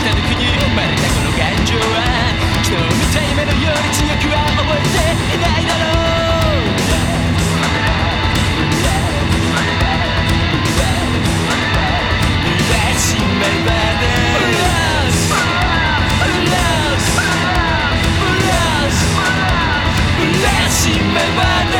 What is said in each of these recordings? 下の国生まれたこの感情は昨日見た夢のように強くは覚えていないだろう新聞版で Let's see me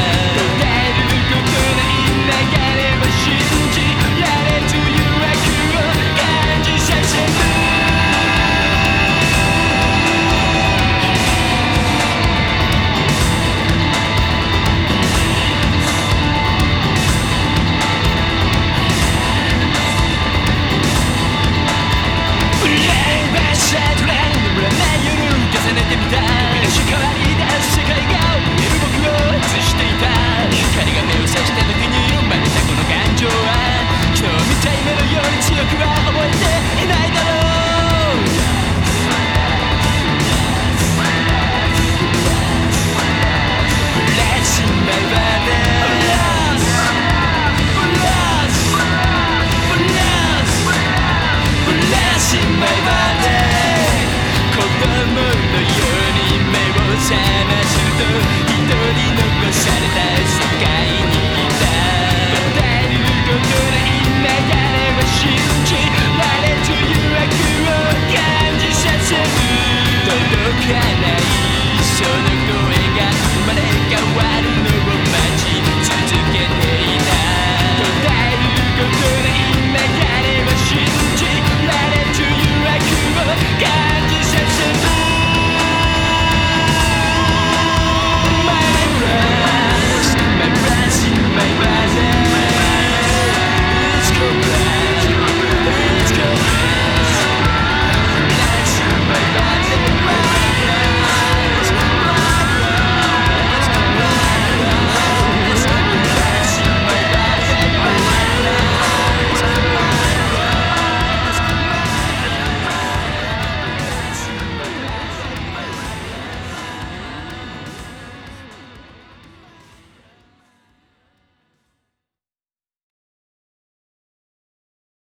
むのように目を覚まし